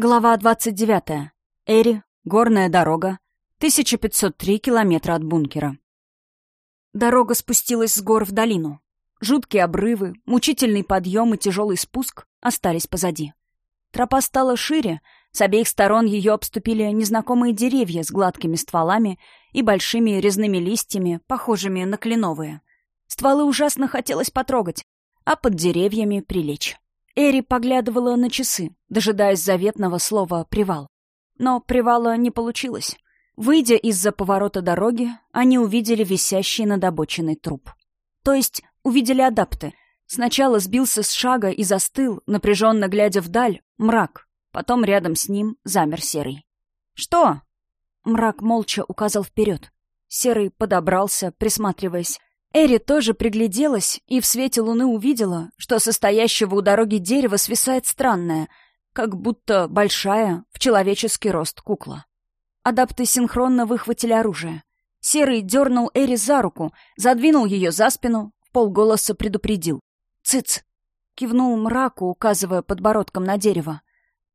Глава 29. Эри. Горная дорога. 1503 километра от бункера. Дорога спустилась с гор в долину. Жуткие обрывы, мучительный подъем и тяжелый спуск остались позади. Тропа стала шире, с обеих сторон ее обступили незнакомые деревья с гладкими стволами и большими резными листьями, похожими на кленовые. Стволы ужасно хотелось потрогать, а под деревьями прилечь. Эри поглядывала на часы, дожидаясь заветного слова «привал». Но привала не получилось. Выйдя из-за поворота дороги, они увидели висящий над обочиной труп. То есть увидели адапты. Сначала сбился с шага и застыл, напряженно глядя вдаль, мрак. Потом рядом с ним замер Серый. «Что?» Мрак молча указал вперед. Серый подобрался, присматриваясь. Эри тоже пригляделась и в свете луны увидела, что состоящего у дороги дерева свисает странное, как будто большая, в человеческий рост кукла. Адапты синхронно выхватили оружие. Серый дернул Эри за руку, задвинул ее за спину, полголоса предупредил. «Цыц!» — кивнул мраку, указывая подбородком на дерево.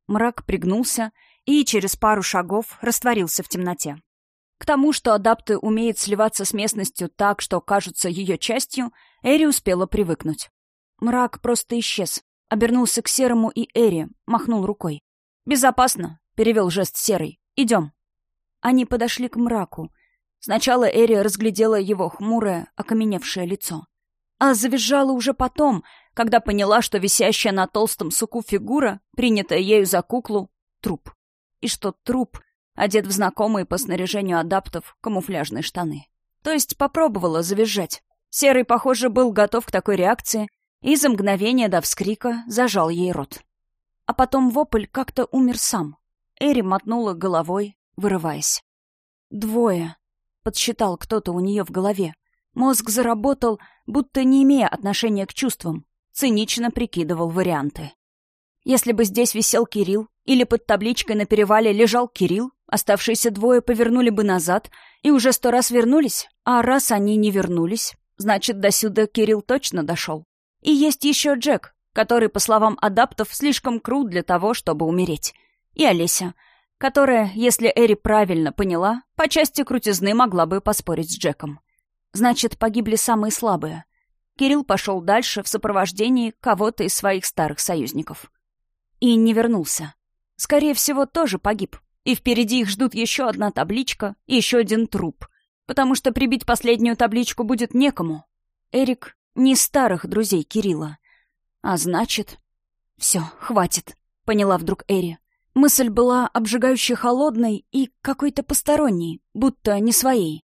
Мрак пригнулся и через пару шагов растворился в темноте. К тому, что адапты умеют сливаться с местностью так, что кажутся ее частью, Эри успела привыкнуть. Мрак просто исчез. Обернулся к Серому и Эри, махнул рукой. «Безопасно», — перевел жест Серый. «Идем». Они подошли к мраку. Сначала Эри разглядела его хмурое, окаменевшее лицо. А завизжала уже потом, когда поняла, что висящая на толстом суку фигура, принятая ею за куклу, — труп. И что труп одет в знакомые по снаряжению адаптов камуфляжные штаны. То есть попробовала завизжать. Серый, похоже, был готов к такой реакции и за мгновение до вскрика зажал ей рот. А потом вопль как-то умер сам. Эри мотнула головой, вырываясь. «Двое», — подсчитал кто-то у нее в голове. Мозг заработал, будто не имея отношения к чувствам. Цинично прикидывал варианты. Если бы здесь висел Кирилл, или под табличкой на перевале лежал Кирилл, Оставшиеся двое повернули бы назад и уже сто раз вернулись, а раз они не вернулись, значит, до сюда Кирилл точно дошел. И есть еще Джек, который, по словам адаптов, слишком крут для того, чтобы умереть. И Олеся, которая, если Эри правильно поняла, по части крутизны могла бы поспорить с Джеком. Значит, погибли самые слабые. Кирилл пошел дальше в сопровождении кого-то из своих старых союзников. И не вернулся. Скорее всего, тоже погиб, и впереди их ждут еще одна табличка и еще один труп. Потому что прибить последнюю табличку будет некому. Эрик не старых друзей Кирилла. А значит... Все, хватит, поняла вдруг Эри. Мысль была обжигающе холодной и какой-то посторонней, будто не своей.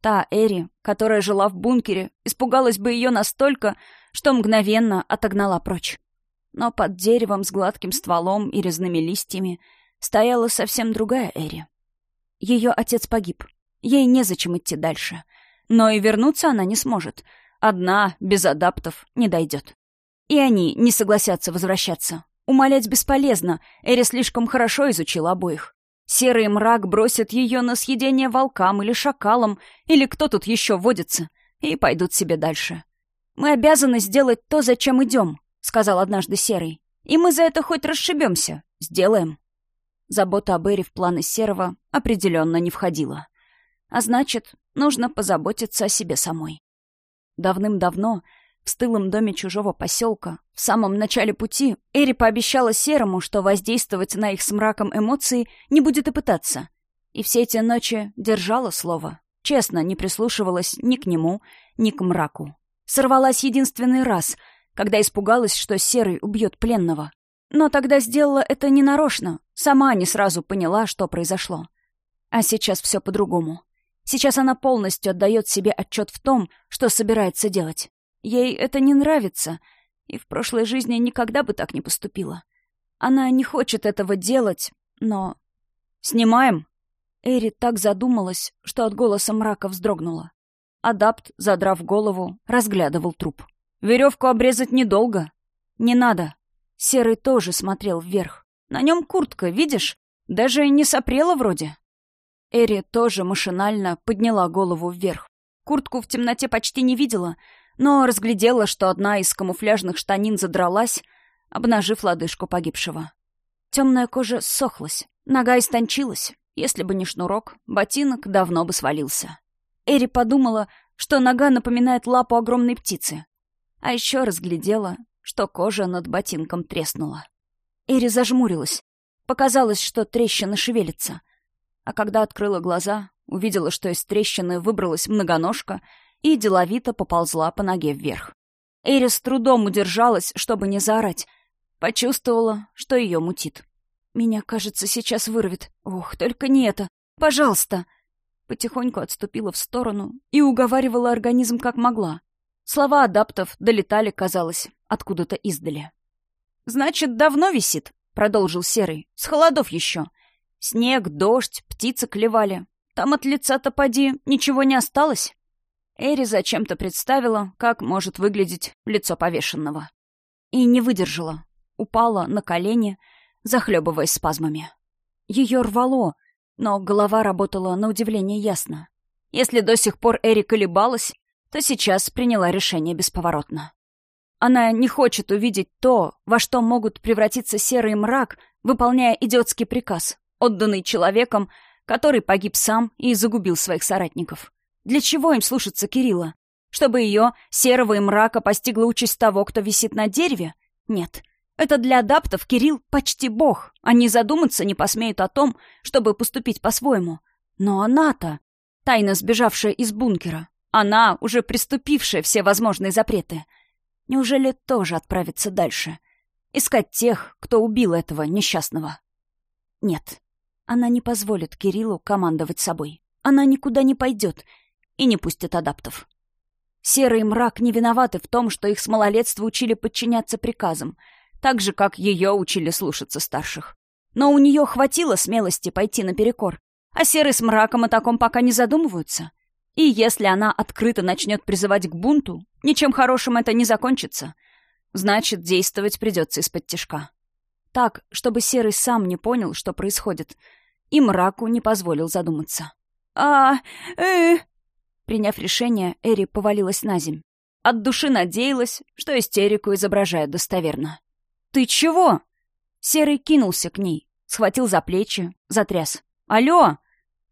Та Эри, которая жила в бункере, испугалась бы ее настолько, что мгновенно отогнала прочь. Но под деревом с гладким стволом и резными листьями — стояла совсем другая Эри. Ее отец погиб. Ей незачем идти дальше. Но и вернуться она не сможет. Одна, без адаптов, не дойдет. И они не согласятся возвращаться. Умолять бесполезно, Эри слишком хорошо изучила обоих. Серый мрак бросит ее на съедение волкам или шакалам, или кто тут еще водится, и пойдут себе дальше. «Мы обязаны сделать то, зачем идем», — сказал однажды Серый. «И мы за это хоть расшибемся. Сделаем». Забота об Эре в планы Серого определенно не входила. А значит, нужно позаботиться о себе самой. Давным-давно, в стылом доме чужого поселка, в самом начале пути, Эри пообещала Серому, что воздействовать на их с мраком эмоции не будет и пытаться. И все эти ночи держала слово. Честно, не прислушивалась ни к нему, ни к мраку. Сорвалась единственный раз, когда испугалась, что Серый убьет пленного. Но тогда сделала это ненарочно, сама не сразу поняла, что произошло. А сейчас все по-другому. Сейчас она полностью отдает себе отчет в том, что собирается делать. Ей это не нравится, и в прошлой жизни никогда бы так не поступила. Она не хочет этого делать, но... «Снимаем?» Эри так задумалась, что от голоса мрака вздрогнула. Адапт, задрав голову, разглядывал труп. «Веревку обрезать недолго. Не надо», Серый тоже смотрел вверх. На нем куртка, видишь? Даже не сопрела вроде. Эри тоже машинально подняла голову вверх. Куртку в темноте почти не видела, но разглядела, что одна из камуфляжных штанин задралась, обнажив лодыжку погибшего. Темная кожа ссохлась, нога истончилась. Если бы не шнурок, ботинок давно бы свалился. Эри подумала, что нога напоминает лапу огромной птицы. А еще разглядела, что кожа над ботинком треснула. Эри зажмурилась. Показалось, что трещина шевелится. А когда открыла глаза, увидела, что из трещины выбралась многоножка и деловито поползла по ноге вверх. Эри с трудом удержалась, чтобы не заорать. Почувствовала, что ее мутит. «Меня, кажется, сейчас вырвет. Ох, только не это. Пожалуйста!» Потихоньку отступила в сторону и уговаривала организм как могла. Слова адаптов долетали, казалось, откуда-то издали. «Значит, давно висит?» — продолжил Серый. «С холодов еще. Снег, дождь, птицы клевали. Там от лица-то поди ничего не осталось?» Эри зачем-то представила, как может выглядеть лицо повешенного. И не выдержала. Упала на колени, захлебываясь спазмами. Ее рвало, но голова работала на удивление ясно. Если до сих пор Эри колебалась, то сейчас приняла решение бесповоротно. Она не хочет увидеть то, во что могут превратиться серый мрак, выполняя идиотский приказ, отданный человеком, который погиб сам и загубил своих соратников. Для чего им слушаться Кирилла? Чтобы ее, серого и мрака, постигла участь того, кто висит на дереве? Нет. Это для адаптов Кирилл почти бог. Они задуматься не посмеют о том, чтобы поступить по-своему. Но она-то, тайно сбежавшая из бункера, она, уже приступившая все возможные запреты, неужели тоже отправится дальше? Искать тех, кто убил этого несчастного? Нет. Она не позволит Кириллу командовать собой. Она никуда не пойдет и не пустят адаптов. Серый мрак не виноваты в том, что их с малолетства учили подчиняться приказам, так же, как ее учили слушаться старших. Но у нее хватило смелости пойти наперекор, а серый с мраком о таком пока не задумываются. И если она открыто начнет призывать к бунту, ничем хорошим это не закончится. Значит, действовать придется из-под тяжка. Так, чтобы Серый сам не понял, что происходит, и мраку не позволил задуматься. «А... э...» Приняв решение, Эри повалилась на земь. От души надеялась, что истерику изображает достоверно. «Ты чего?» Серый кинулся к ней, схватил за плечи, затряс. «Алло!»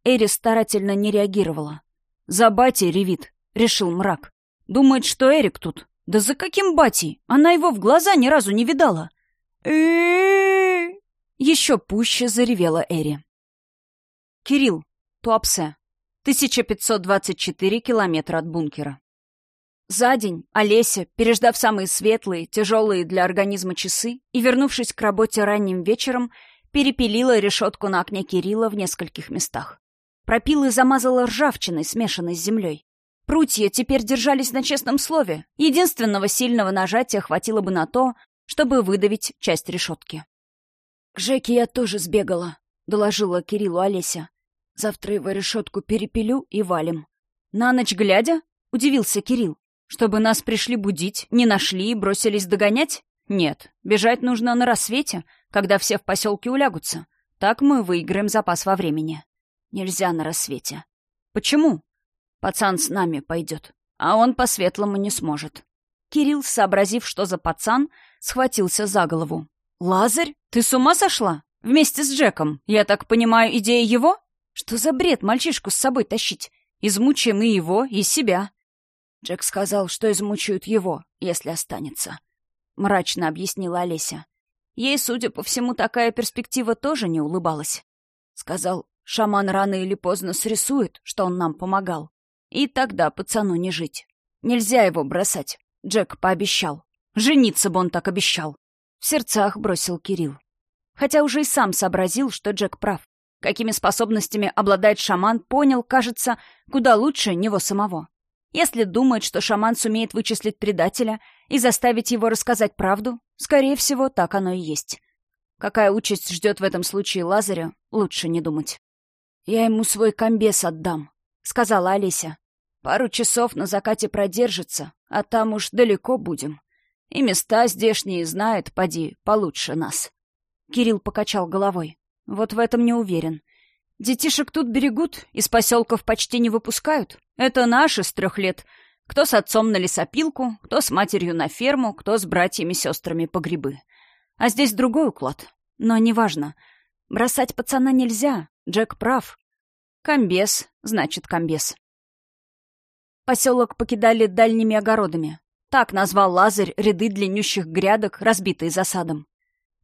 Эри старательно не реагировала. «За батей ревит», — решил мрак. «Думает, что Эрик тут. Да за каким батей? Она его в глаза ни разу не видала». Еще пуще заревела Эри. «Кирилл, Туапсе, 1524 километра от бункера. За день Олеся, переждав самые светлые, тяжелые для организма часы и вернувшись к работе ранним вечером, перепилила решетку на окне Кирилла в нескольких местах. Пропила и замазала ржавчиной, смешанной с землей. Прутья теперь держались на честном слове. Единственного сильного нажатия хватило бы на то, чтобы выдавить часть решетки. «К Жеке я тоже сбегала», — доложила Кириллу Олеся. Завтра его решетку перепилю и валим. На ночь глядя? Удивился Кирилл. Чтобы нас пришли будить, не нашли и бросились догонять? Нет, бежать нужно на рассвете, когда все в поселке улягутся. Так мы выиграем запас во времени. Нельзя на рассвете. Почему? Пацан с нами пойдет, а он по-светлому не сможет. Кирилл, сообразив, что за пацан, схватился за голову. «Лазарь, ты с ума сошла? Вместе с Джеком. Я так понимаю, идея его?» Что за бред мальчишку с собой тащить? Измучаем и его, и себя. Джек сказал, что измучают его, если останется. Мрачно объяснила Олеся. Ей, судя по всему, такая перспектива тоже не улыбалась. Сказал, шаман рано или поздно срисует, что он нам помогал. И тогда пацану не жить. Нельзя его бросать. Джек пообещал. Жениться бы он так обещал. В сердцах бросил Кирилл. Хотя уже и сам сообразил, что Джек прав. Какими способностями обладает шаман, понял, кажется, куда лучше него самого. Если думает, что шаман сумеет вычислить предателя и заставить его рассказать правду, скорее всего, так оно и есть. Какая участь ждет в этом случае Лазаря, лучше не думать. «Я ему свой комбес отдам», — сказала Олеся. «Пару часов на закате продержится, а там уж далеко будем. И места здешние знает, поди, получше нас». Кирилл покачал головой. Вот в этом не уверен. Детишек тут берегут, из поселков почти не выпускают. Это наши с трех лет. Кто с отцом на лесопилку, кто с матерью на ферму, кто с братьями-сестрами по грибы. А здесь другой уклад. Но неважно. Бросать пацана нельзя. Джек прав. Комбес, значит, комбес. Поселок покидали дальними огородами. Так назвал Лазарь ряды длиннющих грядок, разбитые засадом.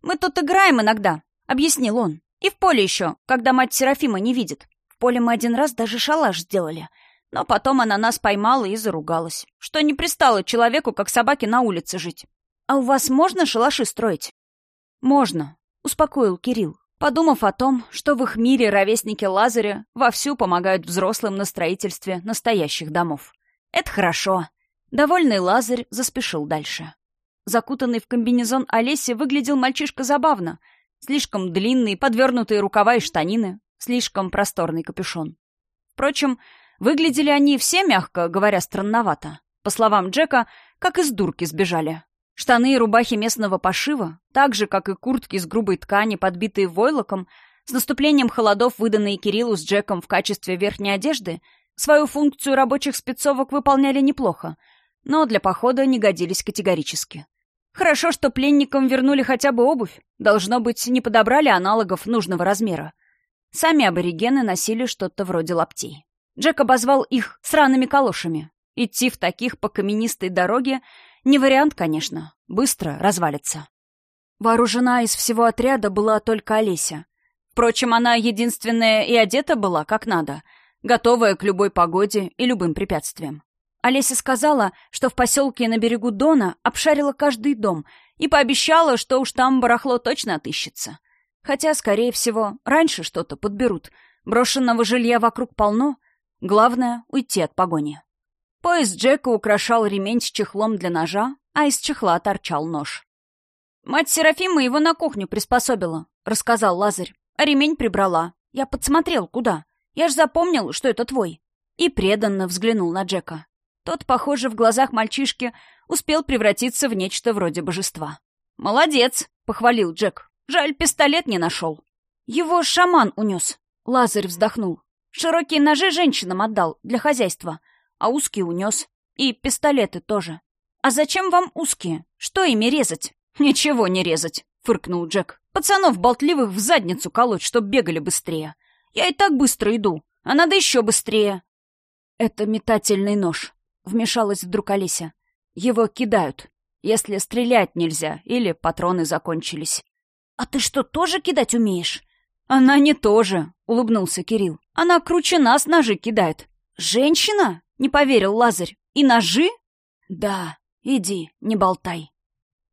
«Мы тут играем иногда», — объяснил он. «И в поле еще, когда мать Серафима не видит. В поле мы один раз даже шалаш сделали. Но потом она нас поймала и заругалась, что не пристало человеку, как собаке на улице жить. А у вас можно шалаши строить? Можно, успокоил Кирилл, подумав о том, что в их мире ровесники Лазаря вовсю помогают взрослым на строительстве настоящих домов. Это хорошо. Довольный Лазарь заспешил дальше. Закутанный в комбинезон Олеси выглядел мальчишка забавно. Слишком длинные, подвернутые рукава и штанины, слишком просторный капюшон. Впрочем, Выглядели они все, мягко говоря, странновато. По словам Джека, как из дурки сбежали. Штаны и рубахи местного пошива, так же, как и куртки из грубой ткани, подбитые войлоком, с наступлением холодов, выданные Кириллу с Джеком в качестве верхней одежды, свою функцию рабочих спецовок выполняли неплохо, но для похода не годились категорически. Хорошо, что пленникам вернули хотя бы обувь. Должно быть, не подобрали аналогов нужного размера. Сами аборигены носили что-то вроде лаптей. Джек обозвал их сраными калошами. Идти в таких по каменистой дороге не вариант, конечно. Быстро развалится. Вооружена из всего отряда была только Олеся. Впрочем, она единственная и одета была как надо, готовая к любой погоде и любым препятствиям. Олеся сказала, что в поселке на берегу Дона обшарила каждый дом и пообещала, что уж там барахло точно отыщется. Хотя, скорее всего, раньше что-то подберут. Брошенного жилья вокруг полно, Главное — уйти от погони. Пояс Джека украшал ремень с чехлом для ножа, а из чехла торчал нож. «Мать Серафима его на кухню приспособила», — рассказал Лазарь. «А ремень прибрала. Я подсмотрел, куда. Я ж запомнил, что это твой». И преданно взглянул на Джека. Тот, похоже, в глазах мальчишки успел превратиться в нечто вроде божества. «Молодец», — похвалил Джек. «Жаль, пистолет не нашел». «Его шаман унес», — Лазарь вздохнул. Широкие ножи женщинам отдал для хозяйства, а узкие унес. И пистолеты тоже. А зачем вам узкие? Что ими резать? Ничего не резать, фыркнул Джек. Пацанов болтливых в задницу колоть, чтоб бегали быстрее. Я и так быстро иду, а надо еще быстрее. Это метательный нож, вмешалась вдруг Олеся. Его кидают, если стрелять нельзя или патроны закончились. А ты что, тоже кидать умеешь? «Она не тоже», — улыбнулся Кирилл. «Она круче нас ножи кидает». «Женщина?» — не поверил Лазарь. «И ножи?» «Да, иди, не болтай».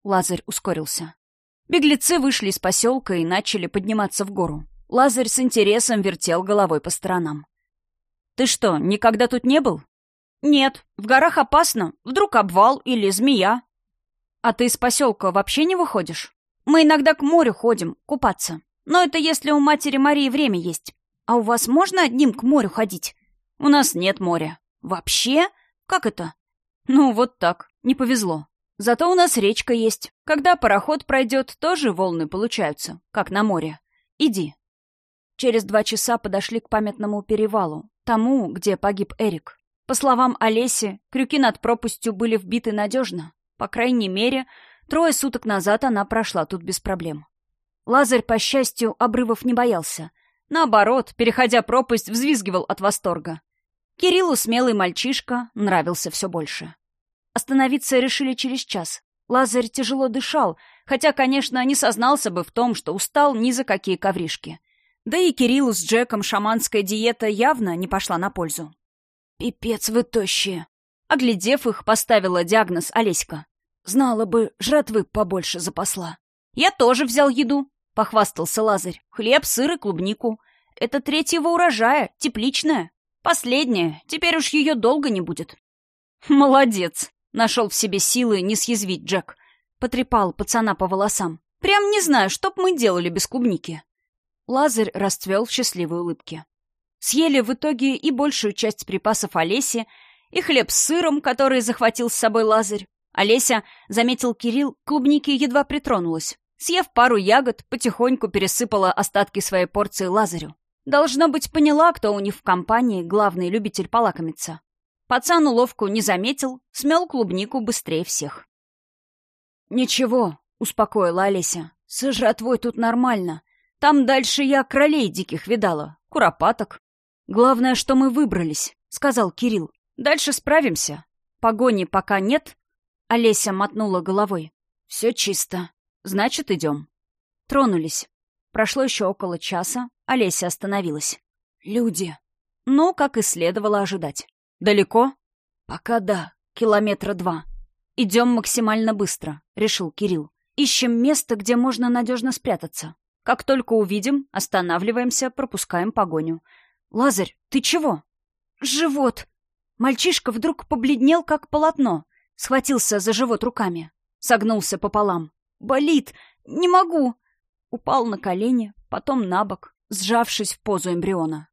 Лазарь ускорился. Беглецы вышли из поселка и начали подниматься в гору. Лазарь с интересом вертел головой по сторонам. «Ты что, никогда тут не был?» «Нет, в горах опасно. Вдруг обвал или змея». «А ты из поселка вообще не выходишь?» «Мы иногда к морю ходим, купаться. Но это если у матери Марии время есть. А у вас можно одним к морю ходить? У нас нет моря. Вообще? Как это? Ну, вот так. Не повезло. Зато у нас речка есть. Когда пароход пройдет, тоже волны получаются, как на море. Иди. Через два часа подошли к памятному перевалу, тому, где погиб Эрик. По словам Олеси, крюки над пропастью были вбиты надежно. По крайней мере, трое суток назад она прошла тут без проблем. Лазарь, по счастью, обрывов не боялся. Наоборот, переходя пропасть, взвизгивал от восторга. Кириллу смелый мальчишка нравился все больше. Остановиться решили через час. Лазарь тяжело дышал, хотя, конечно, не сознался бы в том, что устал ни за какие ковришки. Да и Кириллу с Джеком шаманская диета явно не пошла на пользу. «Пипец вы тощие!» Оглядев их, поставила диагноз Олеська. «Знала бы, жратвы побольше запасла». «Я тоже взял еду», — похвастался Лазарь. «Хлеб, сыр и клубнику. Это третьего урожая, тепличная. Последняя, теперь уж ее долго не будет». «Молодец!» — нашел в себе силы не съязвить Джек. Потрепал пацана по волосам. «Прям не знаю, что б мы делали без клубники». Лазарь расцвел в счастливой улыбке. Съели в итоге и большую часть припасов Олеси, и хлеб с сыром, который захватил с собой Лазарь. Олеся, заметил Кирилл, клубники едва притронулась. Съев пару ягод, потихоньку пересыпала остатки своей порции Лазарю. Должно быть, поняла, кто у них в компании главный любитель полакомиться. Пацан уловку не заметил, смел клубнику быстрее всех. «Ничего», — успокоила Олеся. «С жратвой тут нормально. Там дальше я кролей диких видала, куропаток. Главное, что мы выбрались», — сказал Кирилл. «Дальше справимся. Погони пока нет». Олеся мотнула головой. «Все чисто. Значит, идем». Тронулись. Прошло еще около часа. Олеся остановилась. «Люди». Ну, как и следовало ожидать. «Далеко?» «Пока да. Километра два. Идем максимально быстро», — решил Кирилл. «Ищем место, где можно надежно спрятаться. Как только увидим, останавливаемся, пропускаем погоню. Лазарь, ты чего?» «Живот!» Мальчишка вдруг побледнел, как полотно. Схватился за живот руками. Согнулся пополам. «Болит! Не могу!» Упал на колени, потом на бок, сжавшись в позу эмбриона.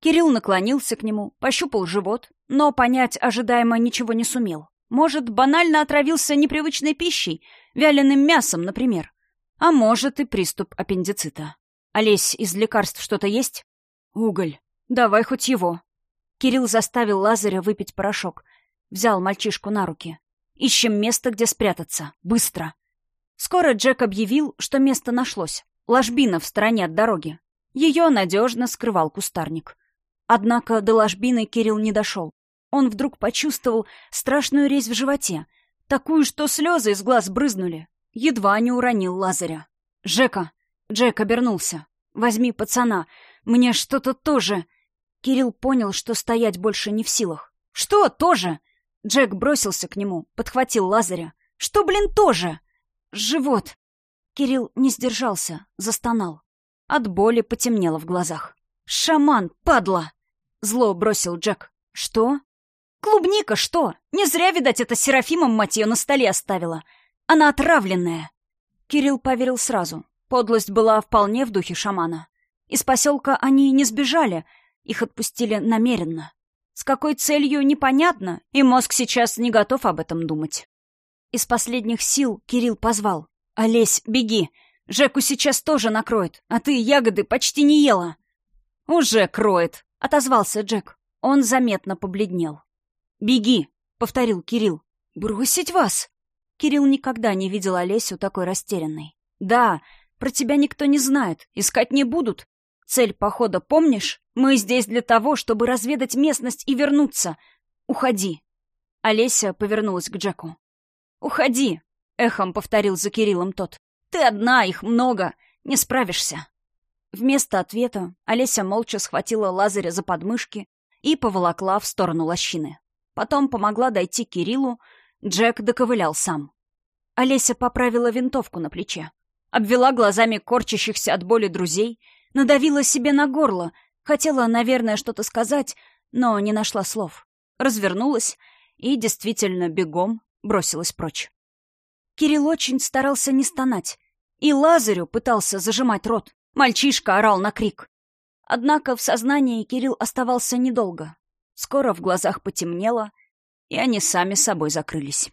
Кирилл наклонился к нему, пощупал живот, но понять ожидаемо ничего не сумел. Может, банально отравился непривычной пищей, вяленым мясом, например. А может, и приступ аппендицита. Олесь, из лекарств что-то есть? Уголь. Давай хоть его. Кирилл заставил Лазаря выпить порошок. Взял мальчишку на руки. Ищем место, где спрятаться. Быстро. Скоро Джек объявил, что место нашлось. Ложбина в стороне от дороги. Ее надежно скрывал кустарник. Однако до ложбины Кирилл не дошел. Он вдруг почувствовал страшную резь в животе, такую, что слезы из глаз брызнули. Едва не уронил Лазаря. «Жека!» Джек обернулся. «Возьми пацана. Мне что-то тоже...» Кирилл понял, что стоять больше не в силах. «Что тоже?» Джек бросился к нему, подхватил Лазаря. «Что, блин, тоже?» «Живот!» Кирилл не сдержался, застонал. От боли потемнело в глазах. «Шаман, падла!» Зло бросил Джек. «Что?» «Клубника, что? Не зря, видать, это Серафимом мать ее на столе оставила. Она отравленная!» Кирилл поверил сразу. Подлость была вполне в духе шамана. Из поселка они не сбежали, их отпустили намеренно. С какой целью, непонятно, и мозг сейчас не готов об этом думать. Из последних сил Кирилл позвал. «Олесь, беги! Жеку сейчас тоже накроет, а ты ягоды почти не ела!» «Уже кроет!» — отозвался Джек. Он заметно побледнел. «Беги!» — повторил Кирилл. «Бросить вас?» Кирилл никогда не видел Олесю такой растерянной. «Да, про тебя никто не знает, искать не будут. Цель похода помнишь? Мы здесь для того, чтобы разведать местность и вернуться. Уходи!» Олеся повернулась к Джеку. «Уходи!» — эхом повторил за Кириллом тот. «Ты одна, их много, не справишься!» Вместо ответа Олеся молча схватила Лазаря за подмышки и поволокла в сторону лощины. Потом помогла дойти Кириллу, Джек доковылял сам. Олеся поправила винтовку на плече, обвела глазами корчащихся от боли друзей, надавила себе на горло, хотела, наверное, что-то сказать, но не нашла слов. Развернулась и действительно бегом бросилась прочь. Кирилл очень старался не стонать, и Лазарю пытался зажимать рот. Мальчишка орал на крик. Однако в сознании Кирилл оставался недолго. Скоро в глазах потемнело, и они сами собой закрылись.